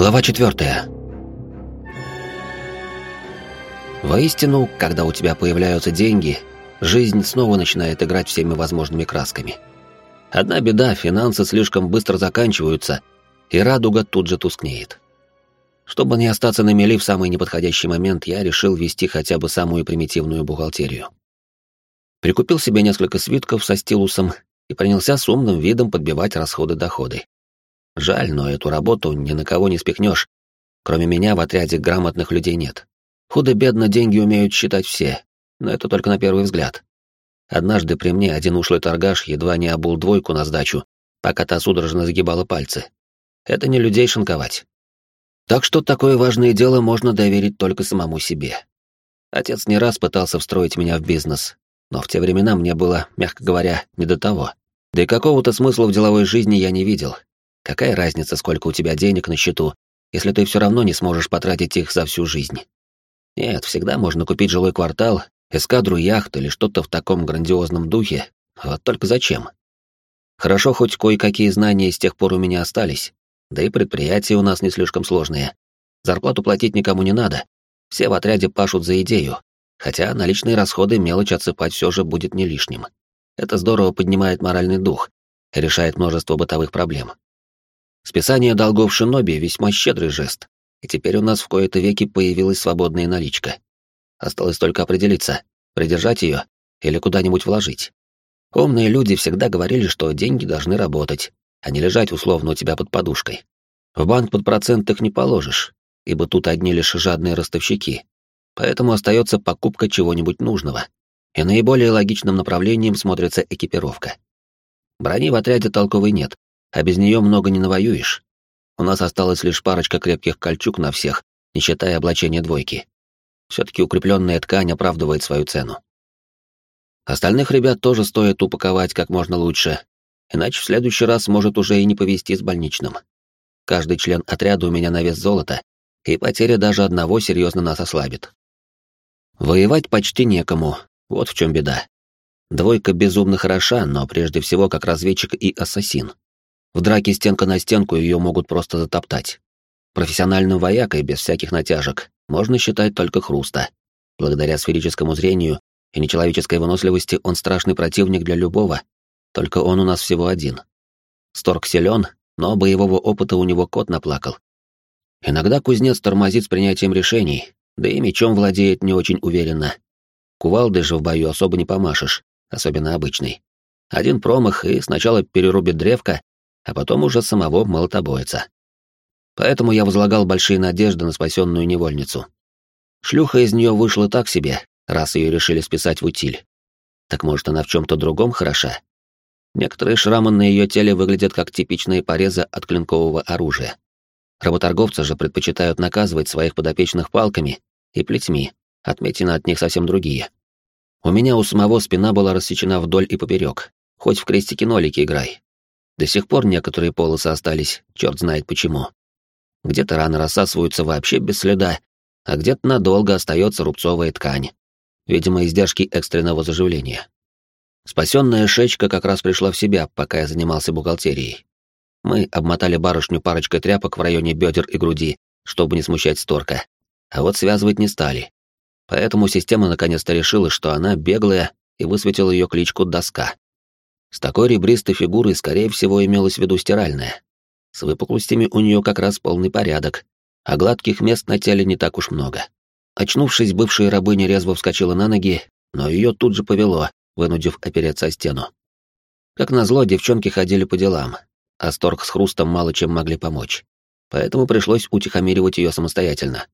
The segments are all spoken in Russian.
Глава четвертая. Воистину, когда у тебя появляются деньги, жизнь снова начинает играть всеми возможными красками. Одна беда — финансы слишком быстро заканчиваются, и радуга тут же тускнеет. Чтобы не остаться на мели в самый неподходящий момент, я решил вести хотя бы самую примитивную бухгалтерию. Прикупил себе несколько свитков со стилусом и принялся с умным видом подбивать расходы-доходы. Жаль, но эту работу ни на кого не спихнешь. Кроме меня в отряде грамотных людей нет. Худо-бедно деньги умеют считать все, но это только на первый взгляд. Однажды при мне один ушлый торгаш едва не обул двойку на сдачу, пока та судорожно загибала пальцы. Это не людей шинковать. Так что такое важное дело можно доверить только самому себе. Отец не раз пытался встроить меня в бизнес, но в те времена мне было, мягко говоря, не до того. Да и какого-то смысла в деловой жизни я не видел, Какая разница, сколько у тебя денег на счету, если ты все равно не сможешь потратить их за всю жизнь? Нет, всегда можно купить жилой квартал, эскадру яхт или что-то в таком грандиозном духе. Вот только зачем? Хорошо, хоть кое-какие знания с тех пор у меня остались. Да и предприятия у нас не слишком сложные. Зарплату платить никому не надо. Все в отряде пашут за идею. Хотя наличные расходы мелочь отсыпать все же будет не лишним. Это здорово поднимает моральный дух, решает множество бытовых проблем. Списание долгов Шиноби — весьма щедрый жест, и теперь у нас в кои-то веки появилась свободная наличка. Осталось только определиться, придержать ее или куда-нибудь вложить. Умные люди всегда говорили, что деньги должны работать, а не лежать условно у тебя под подушкой. В банк под процент их не положишь, ибо тут одни лишь жадные ростовщики. Поэтому остается покупка чего-нибудь нужного. И наиболее логичным направлением смотрится экипировка. Брони в отряде толковой нет, а без нее много не навоюешь. У нас осталась лишь парочка крепких кольчуг на всех, не считая облачения двойки. Все-таки укрепленная ткань оправдывает свою цену. Остальных ребят тоже стоит упаковать как можно лучше, иначе в следующий раз может уже и не повезти с больничным. Каждый член отряда у меня на вес золота, и потеря даже одного серьезно нас ослабит. Воевать почти некому, вот в чем беда. Двойка безумно хороша, но прежде всего как разведчик и ассасин. В драке стенка на стенку ее могут просто затоптать. Профессиональным воякой, без всяких натяжек, можно считать только хруста. Благодаря сферическому зрению и нечеловеческой выносливости он страшный противник для любого, только он у нас всего один. Сторг силен, но боевого опыта у него кот наплакал. Иногда кузнец тормозит с принятием решений, да и мечом владеет не очень уверенно. Кувалдой же в бою особо не помашешь, особенно обычный. Один промах и сначала перерубит древко, а потом уже самого молотобойца. Поэтому я возлагал большие надежды на спасенную невольницу. Шлюха из нее вышла так себе, раз ее решили списать в утиль. Так может, она в чем-то другом хороша? Некоторые шрамы на ее теле выглядят как типичные порезы от клинкового оружия. Работорговцы же предпочитают наказывать своих подопечных палками и плетьми, отметины от них совсем другие. У меня у самого спина была рассечена вдоль и поперек, хоть в крестики-нолики играй, до сих пор некоторые полосы остались, черт знает почему. Где-то раны рассасываются вообще без следа, а где-то надолго остается рубцовая ткань. Видимо, издержки экстренного заживления. Спасенная шечка как раз пришла в себя, пока я занимался бухгалтерией. Мы обмотали барышню парочкой тряпок в районе бедер и груди, чтобы не смущать сторка. А вот связывать не стали. Поэтому система наконец-то решила, что она беглая, и высветила ее кличку «Доска». С такой ребристой фигурой, скорее всего, имелось в виду стиральная. С выпуклостями у нее как раз полный порядок, а гладких мест на теле не так уж много. Очнувшись, бывшая рабыня резво вскочила на ноги, но ее тут же повело, вынудив опереться о стену. Как назло, девчонки ходили по делам, а Сторг с Хрустом мало чем могли помочь. Поэтому пришлось утихомиривать ее самостоятельно.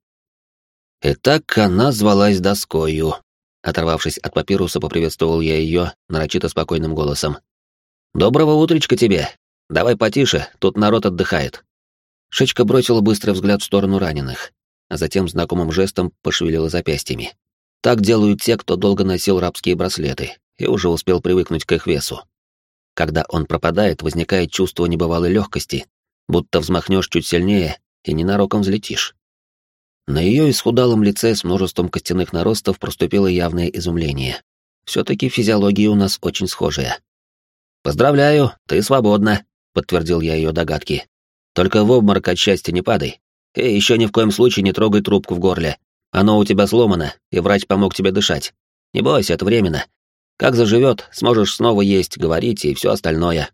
Итак, она звалась доскою. Оторвавшись от папируса, поприветствовал я ее нарочито спокойным голосом. «Доброго утречка тебе! Давай потише, тут народ отдыхает». Шечка бросила быстрый взгляд в сторону раненых, а затем знакомым жестом пошевелила запястьями. Так делают те, кто долго носил рабские браслеты и уже успел привыкнуть к их весу. Когда он пропадает, возникает чувство небывалой легкости, будто взмахнешь чуть сильнее и ненароком взлетишь. На ее исхудалом лице с множеством костяных наростов проступило явное изумление. Все-таки физиология у нас очень схожая. «Поздравляю, ты свободна», — подтвердил я ее догадки. «Только в обморок от счастья не падай. И еще ни в коем случае не трогай трубку в горле. Оно у тебя сломано, и врач помог тебе дышать. Не бойся, это временно. Как заживет, сможешь снова есть, говорить и все остальное.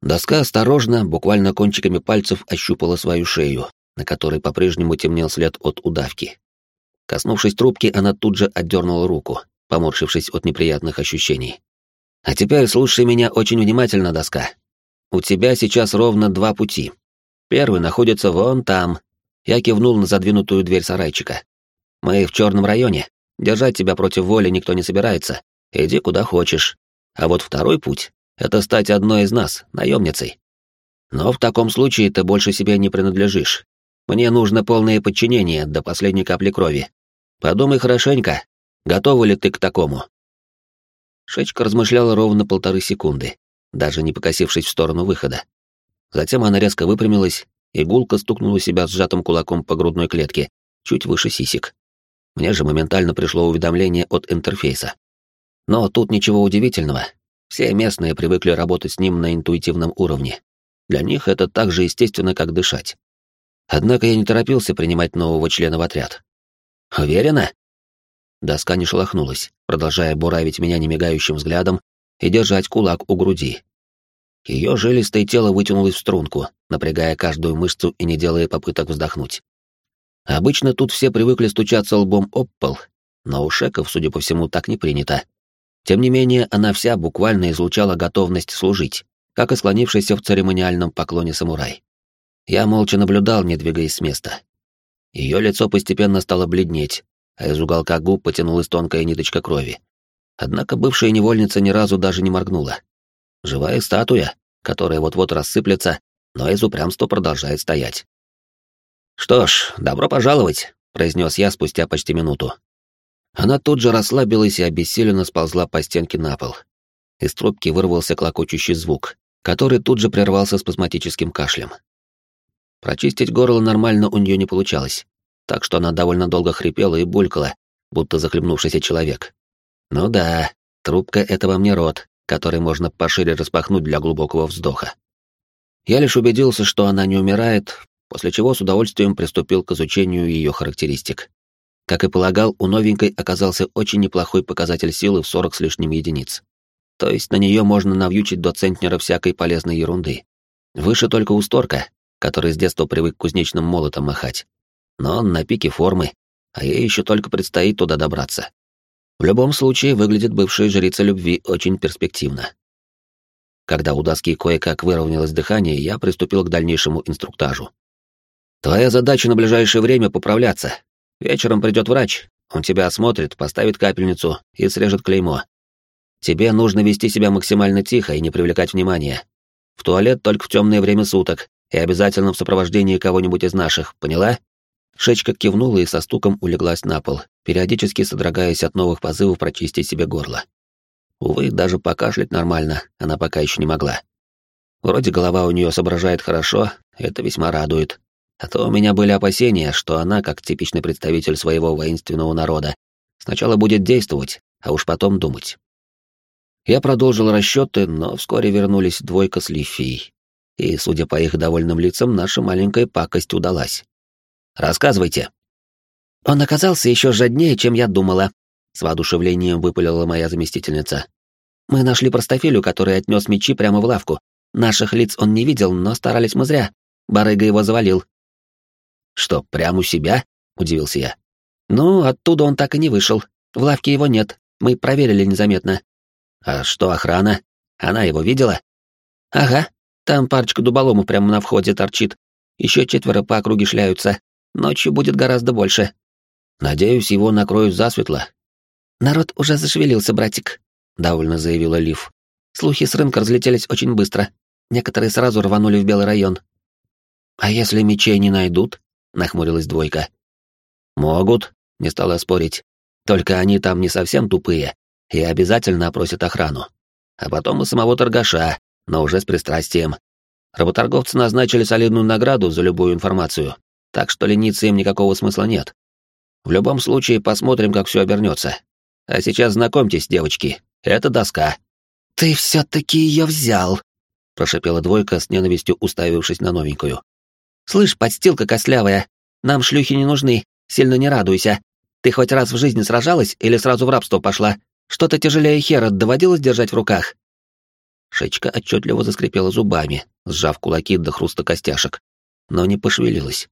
Доска осторожно, буквально кончиками пальцев ощупала свою шею, на которой по-прежнему темнел след от удавки. Коснувшись трубки, она тут же отдернула руку, поморщившись от неприятных ощущений. «А теперь слушай меня очень внимательно, доска. У тебя сейчас ровно два пути. Первый находится вон там». Я кивнул на задвинутую дверь сарайчика. «Мы в черном районе. Держать тебя против воли никто не собирается. Иди куда хочешь. А вот второй путь — это стать одной из нас, наемницей. Но в таком случае ты больше себе не принадлежишь. Мне нужно полное подчинение до последней капли крови. Подумай хорошенько, готова ли ты к такому?» Шечка размышляла ровно полторы секунды, даже не покосившись в сторону выхода. Затем она резко выпрямилась и гулко стукнула себя сжатым кулаком по грудной клетке, чуть выше сисек. Мне же моментально пришло уведомление от интерфейса. Но тут ничего удивительного. Все местные привыкли работать с ним на интуитивном уровне. Для них это так же естественно, как дышать. Однако я не торопился принимать нового члена в отряд. «Уверена?» Доска не шелохнулась, продолжая буравить меня немигающим взглядом и держать кулак у груди. Ее жилистое тело вытянулось в струнку, напрягая каждую мышцу и не делая попыток вздохнуть. Обычно тут все привыкли стучаться лбом об пол, но у шеков, судя по всему, так не принято. Тем не менее, она вся буквально излучала готовность служить, как и склонившийся в церемониальном поклоне самурай. Я молча наблюдал, не двигаясь с места. Ее лицо постепенно стало бледнеть, а из уголка губ потянулась тонкая ниточка крови. Однако бывшая невольница ни разу даже не моргнула. Живая статуя, которая вот-вот рассыплется, но из упрямства продолжает стоять. «Что ж, добро пожаловать», — произнес я спустя почти минуту. Она тут же расслабилась и обессиленно сползла по стенке на пол. Из трубки вырвался клокочущий звук, который тут же прервался спазматическим кашлем. Прочистить горло нормально у нее не получалось, так что она довольно долго хрипела и булькала, будто захлебнувшийся человек. Ну да, трубка — это во мне рот, который можно пошире распахнуть для глубокого вздоха. Я лишь убедился, что она не умирает, после чего с удовольствием приступил к изучению ее характеристик. Как и полагал, у новенькой оказался очень неплохой показатель силы в 40 с лишним единиц. То есть на нее можно навьючить до центнера всякой полезной ерунды. Выше только у Сторка, который с детства привык кузнечным молотом махать. Но он на пике формы, а ей еще только предстоит туда добраться. В любом случае, выглядит бывшая жрица любви очень перспективно. Когда у доски кое-как выровнялось дыхание, я приступил к дальнейшему инструктажу. Твоя задача на ближайшее время поправляться. Вечером придет врач, он тебя осмотрит, поставит капельницу и срежет клеймо. Тебе нужно вести себя максимально тихо и не привлекать внимания. В туалет только в темное время суток и обязательно в сопровождении кого-нибудь из наших, поняла? Шечка кивнула и со стуком улеглась на пол, периодически содрогаясь от новых позывов прочистить себе горло. Увы, даже покашлять нормально она пока еще не могла. Вроде голова у нее соображает хорошо, это весьма радует. А то у меня были опасения, что она, как типичный представитель своего воинственного народа, сначала будет действовать, а уж потом думать. Я продолжил расчеты, но вскоре вернулись двойка с Лифией. И, судя по их довольным лицам, наша маленькая пакость удалась. «Рассказывайте». «Он оказался еще жаднее, чем я думала», — с воодушевлением выпалила моя заместительница. «Мы нашли простофилю, который отнес мечи прямо в лавку. Наших лиц он не видел, но старались мы зря. Барыга его завалил. «Что, прямо у себя?» — удивился я. «Ну, оттуда он так и не вышел. В лавке его нет. Мы проверили незаметно». «А что охрана? Она его видела?» «Ага. Там парочка дуболомов прямо на входе торчит. Еще четверо по округе шляются. Ночью будет гораздо больше». «Надеюсь, его накроют засветло». «Народ уже зашевелился, братик», — довольно заявила Лив. «Слухи с рынка разлетелись очень быстро. Некоторые сразу рванули в Белый район». «А если мечей не найдут?» — нахмурилась двойка. «Могут», — не стала спорить. «Только они там не совсем тупые и обязательно опросят охрану. А потом и самого торгаша, но уже с пристрастием. Работорговцы назначили солидную награду за любую информацию, так что лениться им никакого смысла нет. В любом случае, посмотрим, как все обернется. А сейчас знакомьтесь, девочки, это доска». «Ты все-таки ее взял», — прошипела двойка с ненавистью, уставившись на новенькую. «Слышь, подстилка кослявая, Нам шлюхи не нужны, сильно не радуйся. Ты хоть раз в жизни сражалась или сразу в рабство пошла? Что-то тяжелее хера доводилось держать в руках?» Шечка отчетливо заскрипела зубами, сжав кулаки до хруста костяшек, но не пошевелилась.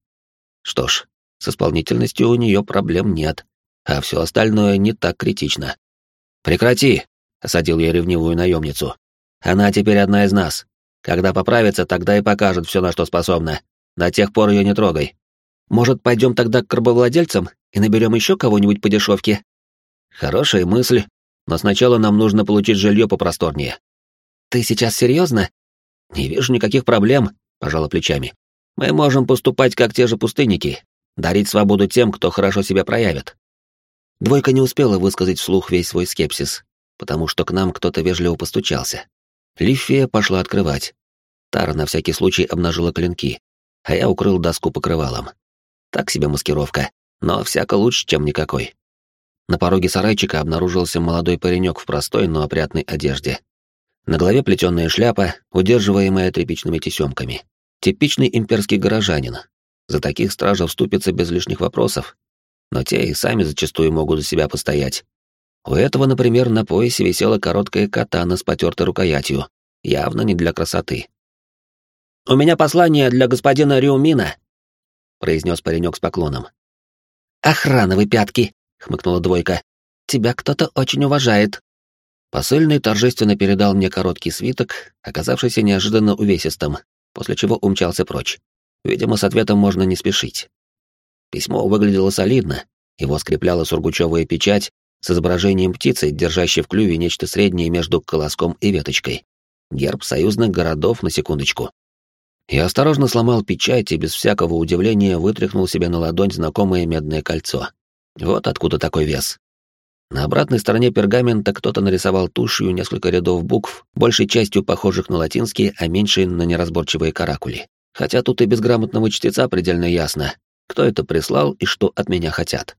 Что ж, с исполнительностью у нее проблем нет, а все остальное не так критично. «Прекрати!» — осадил я ревнивую наемницу. «Она теперь одна из нас. Когда поправится, тогда и покажет все, на что способна. До тех пор ее не трогай. Может, пойдем тогда к рабовладельцам и наберем еще кого-нибудь по дешевке?» «Хорошая мысль, но сначала нам нужно получить жилье попросторнее». «Ты сейчас серьезно?» «Не вижу никаких проблем», — пожала плечами. «Мы можем поступать как те же пустынники, дарить свободу тем, кто хорошо себя проявит». Двойка не успела высказать вслух весь свой скепсис, потому что к нам кто-то вежливо постучался. Лифия пошла открывать. Тара на всякий случай обнажила клинки, а я укрыл доску покрывалом. Так себе маскировка, но всяко лучше, чем никакой. На пороге сарайчика обнаружился молодой паренек в простой, но опрятной одежде. На голове плетеная шляпа, удерживаемая тряпичными тесемками. Типичный имперский горожанин. За таких стража вступится без лишних вопросов. Но те и сами зачастую могут за себя постоять. У этого, например, на поясе висела короткая катана с потертой рукоятью, явно не для красоты. «У меня послание для господина Риумина», — произнес паренек с поклоном. «Охрановы пятки», — хмыкнула двойка. «Тебя кто-то очень уважает». Посыльный торжественно передал мне короткий свиток, оказавшийся неожиданно увесистым, после чего умчался прочь. Видимо, с ответом можно не спешить. Письмо выглядело солидно, его скрепляла сургучевая печать с изображением птицы, держащей в клюве нечто среднее между колоском и веточкой. Герб союзных городов, на секундочку. Я осторожно сломал печать и без всякого удивления вытряхнул себе на ладонь знакомое медное кольцо. Вот откуда такой вес. На обратной стороне пергамента кто-то нарисовал тушью несколько рядов букв, большей частью похожих на латинские, а меньшей на неразборчивые каракули. Хотя тут и без грамотного чтеца предельно ясно, кто это прислал и что от меня хотят.